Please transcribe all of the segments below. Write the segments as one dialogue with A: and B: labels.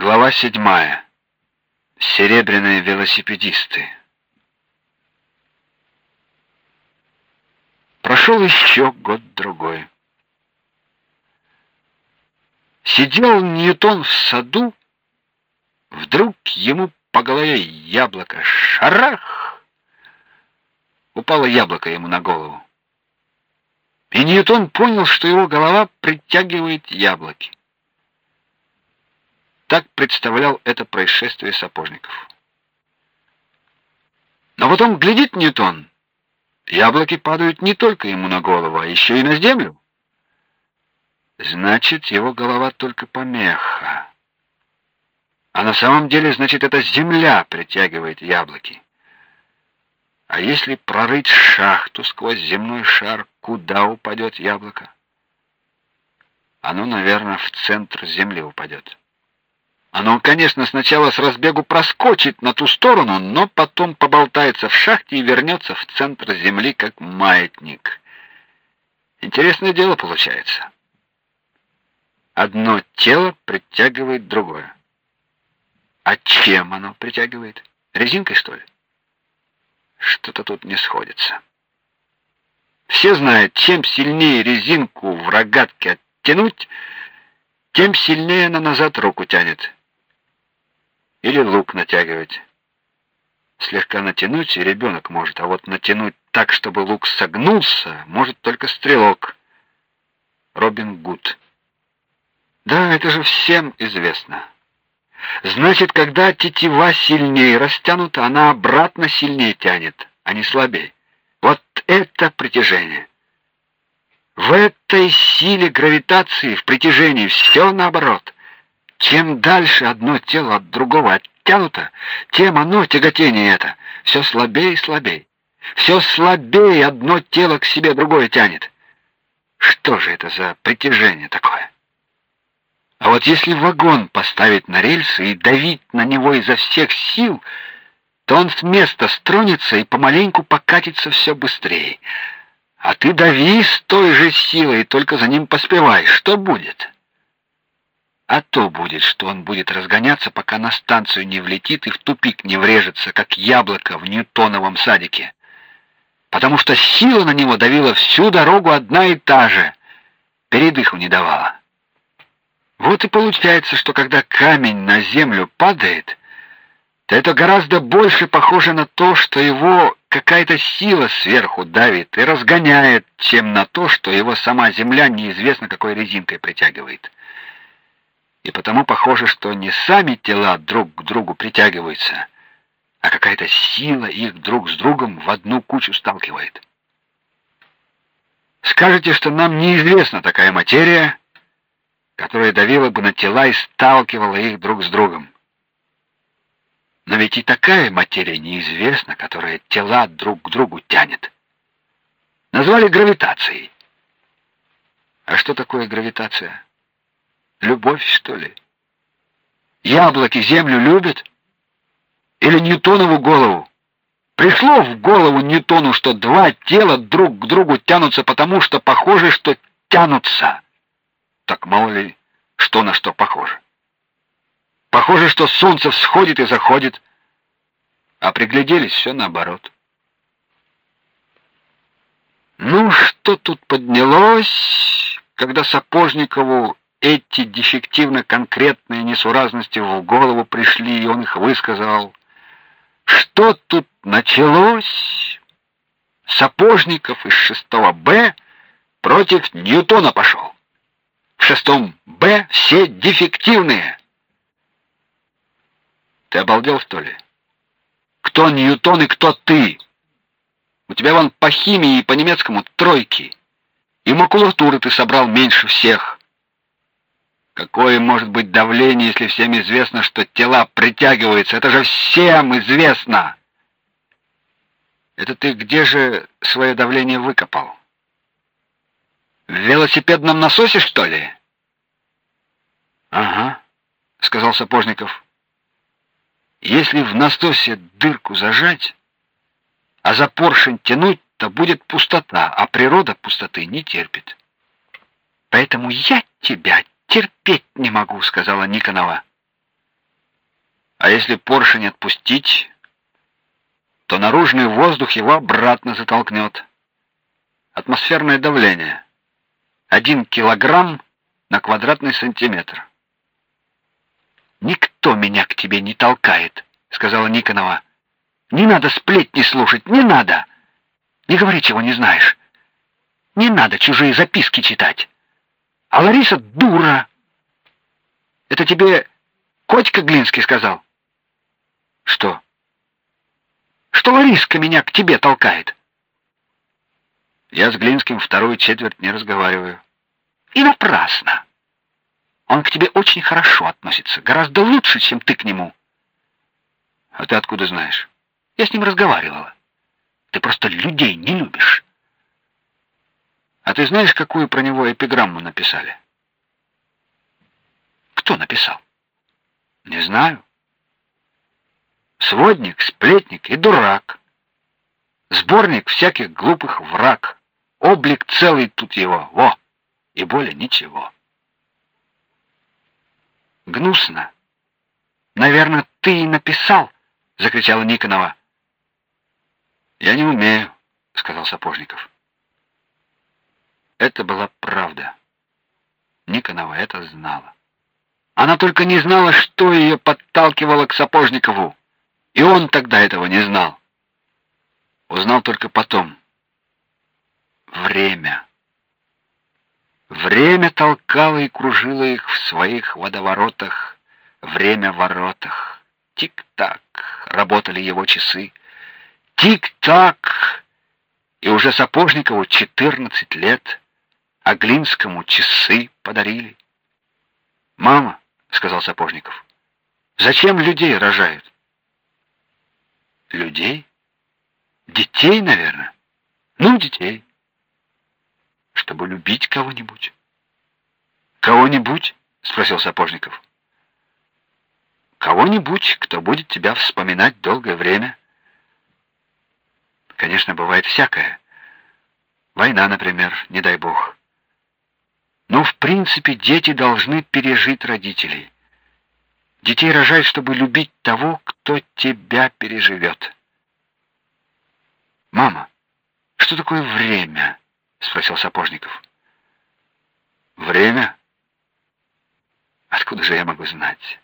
A: Глава седьмая. Серебряные велосипедисты. Прошел еще год-другой. Сидел Ньютон в саду, вдруг ему по голове яблоко шарах! Упало яблоко ему на голову. И Ньютон понял, что его голова притягивает яблоки. Так представлял это происшествие Сапожников. Но потом глядит Ньютон, яблоки падают не только ему на голову, а еще и на землю. Значит, его голова только помеха. А на самом деле, значит, это земля притягивает яблоки. А если прорыть шахту сквозь земной шар, куда упадет яблоко? Оно, наверное, в центр земли упадет. Оно, конечно, сначала с разбегу проскочит на ту сторону, но потом поболтается в шахте и вернется в центр земли как маятник. Интересное дело получается. Одно тело притягивает другое. А чем оно притягивает? Резинкой, что ли? Что-то тут не сходится. Все знают, чем сильнее резинку в рогатке оттянуть, тем сильнее она назад руку тянет или лук натягивать. Слегка натянуть и ребенок может, а вот натянуть так, чтобы лук согнулся, может только стрелок. Робин Гуд. Да, это же всем известно. Значит, когда тетива сильнее растянута, она обратно сильнее тянет, а не слабее. Вот это притяжение. В этой силе гравитации, в притяжении все наоборот. Чем дальше одно тело от другого оттянуто, тем оно тяготение это все слабее и слабее. Все слабее одно тело к себе другое тянет. Что же это за притяжение такое? А вот если вагон поставить на рельсы и давить на него изо всех сил, то он с места стронется и помаленьку покатится все быстрее. А ты дави с той же силой, только за ним поспевай. Что будет? А то будет, что он будет разгоняться, пока на станцию не влетит и в тупик не врежется, как яблоко в ньютоновом садике. Потому что сила на него давила всю дорогу одна и та же, передыху не давала. Вот и получается, что когда камень на землю падает, то это гораздо больше похоже на то, что его какая-то сила сверху давит и разгоняет, чем на то, что его сама земля неизвестно какой резинкой притягивает и потому похоже, что не сами тела друг к другу притягиваются, а какая-то сила их друг с другом в одну кучу сталкивает. Скажете, что нам неизвестна такая материя, которая давила бы на тела и сталкивала их друг с другом. Но ведь и такая материя неизвестна, которая тела друг к другу тянет. Назвали гравитацией. А что такое гравитация? Любовь, что ли? Яблоки землю любят? Или Ньютонову голову? Пришло в голову Ньютону, что два тела друг к другу тянутся, потому что похоже, что тянутся. Так мало ли, что на что похоже. Похоже, что солнце всходит и заходит, а пригляделись все наоборот. Ну, что тут поднялось, когда Сапожникову эти дефективно-конкретные несуразности в голову пришли, и он их высказал. Что тут началось? Сапожников из шестого Б против Ньютона пошел. В шестом Б все дефективные. Ты обалдел, что ли? Кто Ньютон и кто ты? У тебя вон по химии и по немецкому тройки. И макулатуры ты собрал меньше всех. Какое может быть давление, если всем известно, что тела притягиваются? Это же всем известно. Это ты где же свое давление выкопал? В велосипедном насосе, что ли? Ага, сказал Сапожников. Если в насосе дырку зажать, а за поршень тянуть, то будет пустота, а природа пустоты не терпит. Поэтому я тебя терпеть не могу, сказала Никонова. А если поршень отпустить, то наружный воздух его обратно затолкнет. Атмосферное давление. Один килограмм на квадратный сантиметр. «Никто меня к тебе не толкает», — сказала Никонова. «Не надо сплетни слушать, не надо. Не говори, чего не знаешь. Не надо чужие записки читать. А Лариса дура. Это тебе Котька Глинский сказал?» «Что?» «Что Лариска меня к тебе толкает». «Я с Глинским вторую четверть не разговариваю». «И напрасно. Он к тебе очень хорошо относится, гораздо лучше, чем ты к нему». «А ты откуда знаешь?» «Я с ним разговаривала. Ты просто людей не любишь». «А ты знаешь, какую про него эпиграмму написали?» «Кто написал?» «Не знаю. Сводник, сплетник и дурак. Сборник всяких глупых враг. Облик целый тут его, во, и более ничего. Гнусно. Наверное, ты и написал, закричала Никонова. Я не умею, сказал Сапожников. Это была правда. Никонова это знала. Она только не знала, что ее подталкивало к Сапожникову. И он тогда этого не знал. Узнал только потом. Время. Время толкало и кружило их в своих водоворотах, время воротах. Тик-так работали его часы. Тик-так. И уже Сапожникову 14 лет, а Глинскому часы подарили. «Мама», — сказал Сапожников, — «зачем людей рожают?» Людей? Детей, наверное. Ну, детей. Чтобы любить кого-нибудь. Кого-нибудь? спросил Сапожников. Кого-нибудь, кто будет тебя вспоминать долгое время. Конечно, бывает всякое. Война, например, не дай бог. Но в принципе дети должны пережить родителей. Детей рожают, чтобы любить того, кто тебя переживет. Мама, что такое время? спросил Сапожников. Время? Откуда же я могу знать?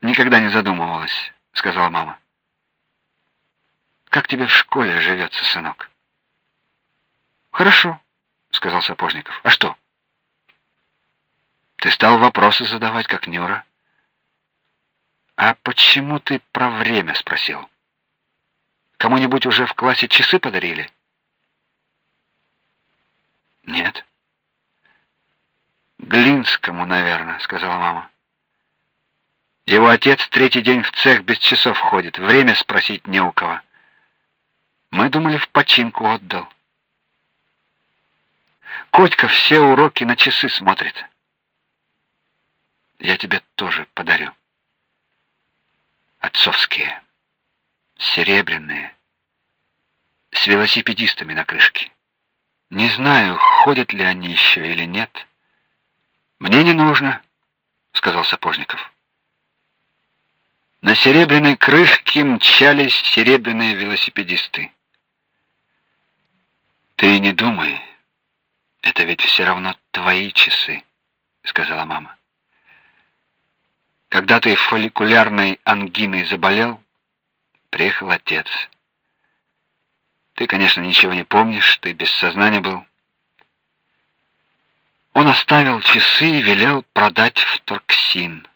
A: Никогда не задумывалась, сказала мама. Как тебе в школе живется, сынок? Хорошо, сказал Сапожников. А что? Ты стал вопросы задавать, как Нюра. А почему ты про время спросил? Кому-нибудь уже в классе часы подарили? Нет. Глинскому, наверное, сказала мама. Его отец третий день в цех без часов ходит, время спросить не у кого. Мы думали, в починку отдал. Котька все уроки на часы смотрит. Я тебе тоже подарю. Отцовские, серебряные, с велосипедистами на крышке. Не знаю, ходят ли они еще или нет. Мне не нужно, сказал Сапожников. На серебряной крышке мчались серебряные велосипедисты. Ты не думай, это ведь все равно твои часы, сказала мама. Когда ты фолликулярной ангиной заболел, приехал отец. Ты, конечно, ничего не помнишь, ты без сознания был. Он оставил часы и велел продать в Торксин.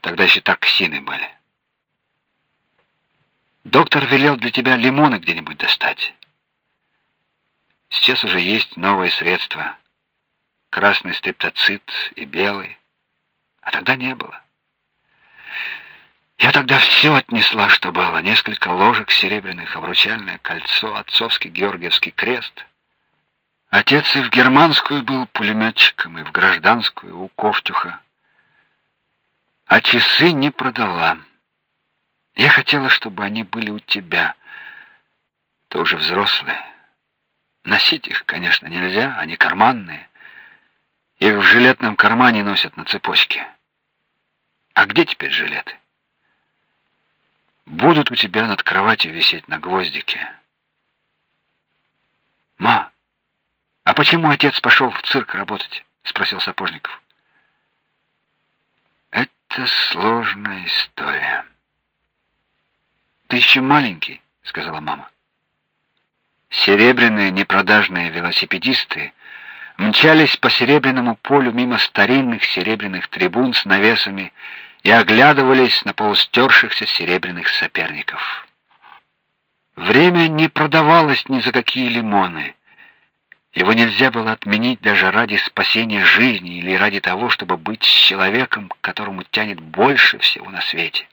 A: Тогда еще токсины были. Доктор велел для тебя лимоны где-нибудь достать. Сейчас уже есть новые средства. Красный стрептоцит и белый а тогда не было. Я тогда все отнесла, что было: несколько ложек серебряных, обручальное кольцо, отцовский Георгиевский крест. Отец и в германскую был пулеметчиком, и в гражданскую у Ковтюха. А часы не продала. Я хотела, чтобы они были у тебя. Ты уже взрослый. Носить их, конечно, нельзя, они карманные. Их в жилетном кармане носят на цепочке. А где теперь жилеты? Будут у тебя над кроватью висеть на гвоздике. Ма, а почему отец пошел в цирк работать? спросил Сапожников. Это сложная история. Ты еще маленький, сказала мама. Серебряные непродажные велосипедисты мчались по серебряному полю мимо старинных серебряных трибун с навесами и оглядывались на полустершихся серебряных соперников. Время не продавалось ни за какие лимоны. Его нельзя было отменить даже ради спасения жизни или ради того, чтобы быть человеком, которому тянет больше всего на свете.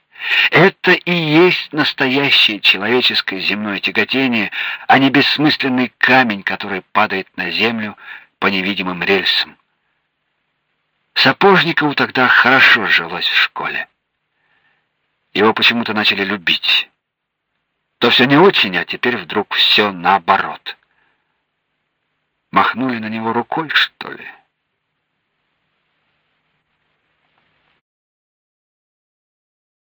A: Это и есть настоящее человеческое земное тяготение, а не бессмысленный камень, который падает на землю по невидимым рельсам. Сапожникову тогда хорошо жилось в школе. Его почему-то начали любить. То все не очень, а теперь вдруг все наоборот. Махнули на него рукой, что ли?